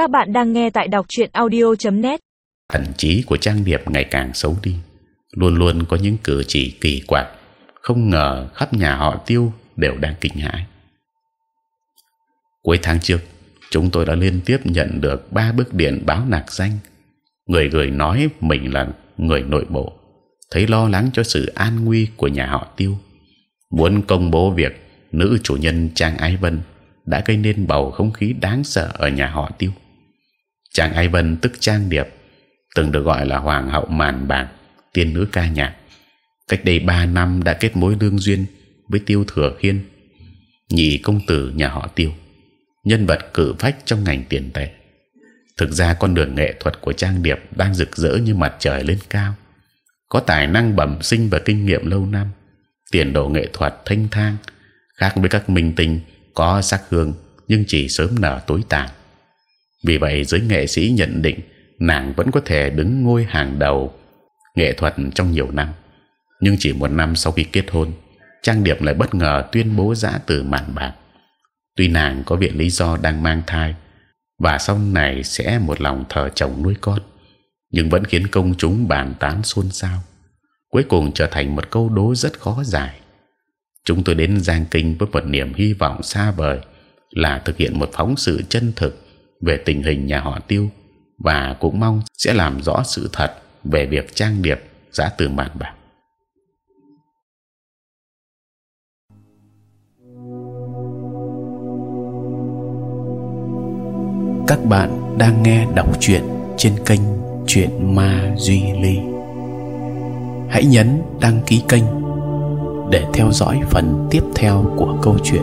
Các bạn đang nghe tại đọc truyện audio.net. thần trí của trang điệp ngày càng xấu đi. Luôn luôn có những cử chỉ kỳ quặc. Không ngờ khắp nhà họ tiêu đều đang kinh hãi. Cuối tháng trước, chúng tôi đã liên tiếp nhận được ba bức điện báo nạc danh. Người gửi nói mình là người nội bộ. Thấy lo lắng cho sự an nguy của nhà họ tiêu. Muốn công bố việc nữ chủ nhân trang ái vân đã gây nên bầu không khí đáng sợ ở nhà họ tiêu chàng Ai vân tức trang điệp, từng được gọi là hoàng hậu màn bạc, tiên nữ ca nhạc. Cách đây ba năm đã kết mối lương duyên với tiêu thừa Hiên, nhị công tử nhà họ tiêu, nhân vật cử phách trong ngành tiền tệ. Thực ra con đường nghệ thuật của trang điệp đang rực rỡ như mặt trời lên cao, có tài năng bẩm sinh và kinh nghiệm lâu năm, tiền đồ nghệ thuật thanh thang, khác với các minh tinh có sắc hương nhưng chỉ sớm nở tối tàn vì vậy giới nghệ sĩ nhận định nàng vẫn có thể đứng ngôi hàng đầu nghệ thuật trong nhiều năm. Nhưng chỉ một năm sau khi kết hôn, trang điệp lại bất ngờ tuyên bố giã từ màn bạc. Tuy nàng có viện lý do đang mang thai và sau này sẽ một lòng thờ chồng nuôi con, nhưng vẫn khiến công chúng bàn tán xôn xao. Cuối cùng trở thành một câu đố rất khó giải. Chúng tôi đến giang kinh với một niềm hy vọng xa vời là thực hiện một phóng sự chân thực về tình hình nhà họ tiêu và cũng mong sẽ làm rõ sự thật về việc trang điệp giá từ mạn bạc Các bạn đang nghe đọc truyện trên kênh Chuyện Ma Duy Ly. Hãy nhấn đăng ký kênh để theo dõi phần tiếp theo của câu chuyện.